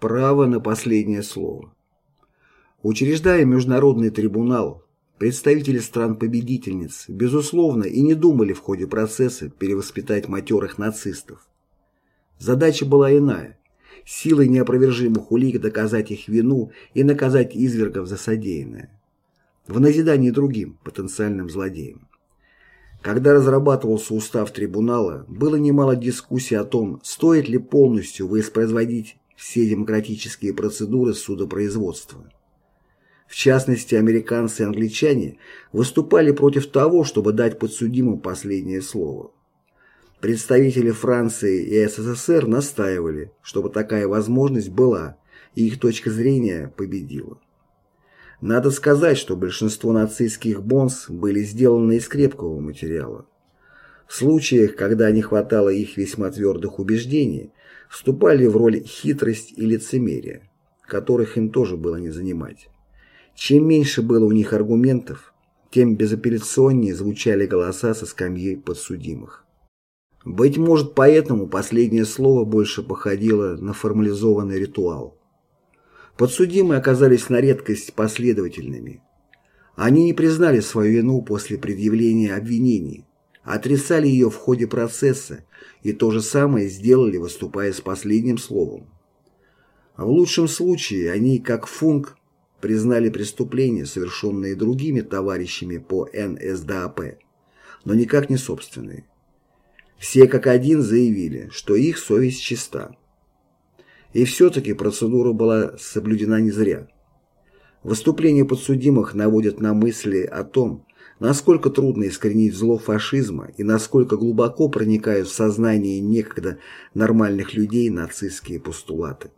Право на последнее слово. Учреждая Международный трибунал, представители стран-победительниц, безусловно, и не думали в ходе процесса перевоспитать матерых нацистов. Задача была иная – силой неопровержимых улик доказать их вину и наказать извергов за содеянное. В назидании другим потенциальным злодеям. Когда разрабатывался устав трибунала, было немало дискуссий о том, стоит ли полностью воспроизводить все демократические процедуры судопроизводства. В частности, американцы и англичане выступали против того, чтобы дать подсудимым последнее слово. Представители Франции и СССР настаивали, чтобы такая возможность была, и их точка зрения победила. Надо сказать, что большинство нацистских бонс были сделаны из крепкого материала. В случаях, когда не хватало их весьма твердых убеждений, вступали в роль хитрость и лицемерие, которых им тоже было не занимать. Чем меньше было у них аргументов, тем безапелляционнее звучали голоса со скамьи подсудимых. Быть может, поэтому последнее слово больше походило на формализованный ритуал. Подсудимые оказались на редкость последовательными. Они не признали свою вину после предъявления обвинений, отрицали ее в ходе процесса и то же самое сделали, выступая с последним словом. В лучшем случае они, как Функ, признали преступления, совершенные другими товарищами по НСДАП, но никак не собственные. Все как один заявили, что их совесть чиста. И все-таки процедура была соблюдена не зря. Выступления подсудимых наводят на мысли о том, насколько трудно искоренить зло фашизма и насколько глубоко проникают в сознание некогда нормальных людей нацистские постулаты.